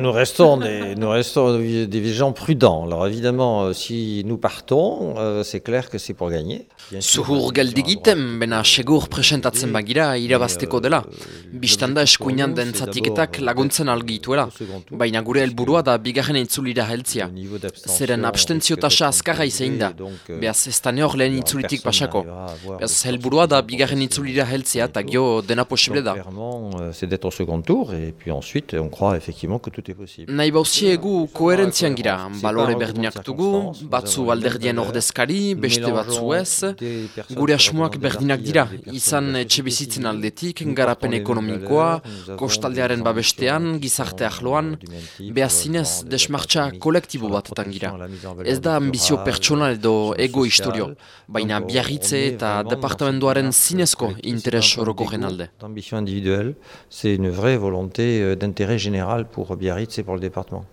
Nous restons, des, nous restons des gens prudents. Alors évidemment, euh, si nous partons, euh, c'est clair que c'est pour gagner. Zuhur galdigiten, bena segur presentatzen bagira irabazteko dela. Bistanda eskuinan den zatiketak laguntzen algituela. Baina gure helburua da bigarren itzulira heltzia. Zeren abstentzio tasa azkarra izein da. Beaz ez da neor lehen itzulitik pasako. Beaz helburua da bigarren itzulira heltzia eta gio dena posible da. C'est d'être au second tour et puis ensuite on croit effectivement que tout est possible. Nahi bauzie egu koherentzian gira, balore berdinak dugu, batzu alderdien ordezkari, beste batzu ez, gure asmoak berdinak dira, izan etxe bizitzen aldetik, garapen ekonomikoa, kostaldearen babestean, gizarte ahloan, behazinez desmartza kolektibo batetan gira. Ez da ambizio pertsonal edo ego historio, baina biarritze eta departamentoaren zinezko interes horoko genalde. Ambition individuelle, c'est une vraie volonté d'intérêt général pour Et pour le département.